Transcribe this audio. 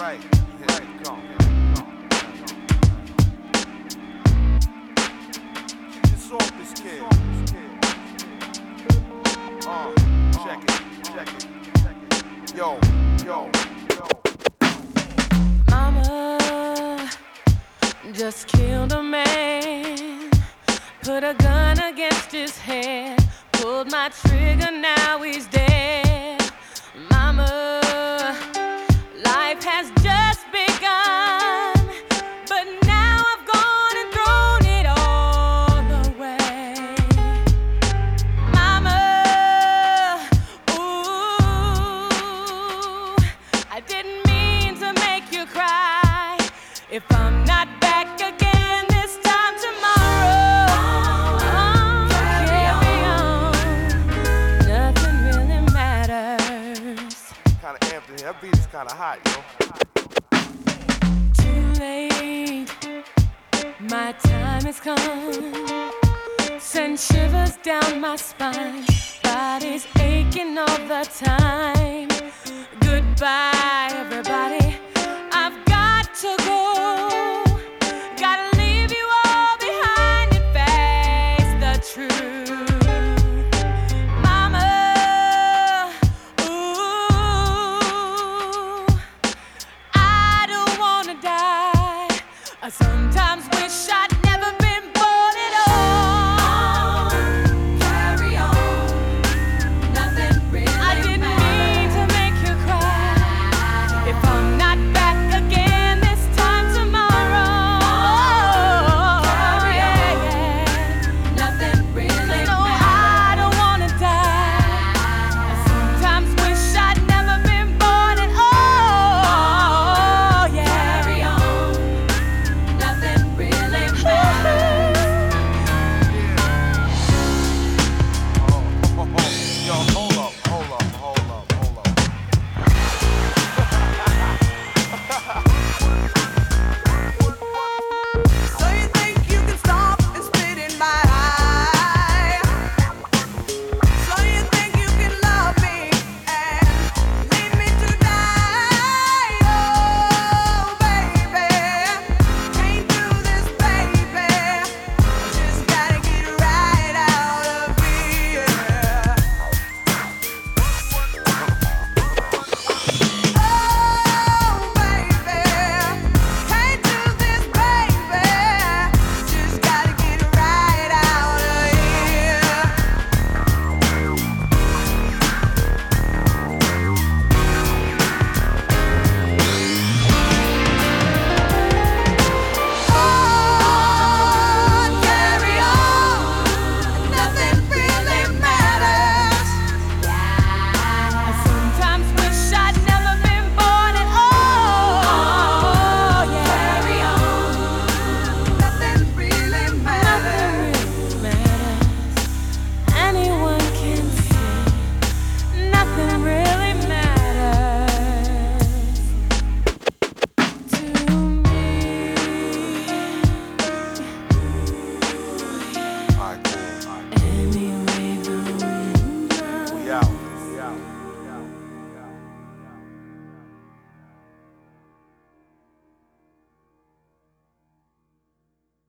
right. Mama just killed a man, put a gun against his head, pulled my trigger, now he's dead. Mama. If I'm not back again this time tomorrow, carry on. Nothing really matters. Kind of amped in here. That beat is kind of hot, yo. Too late, my time has come. Send shivers down my spine, body's aching all the time. Goodbye, everybody.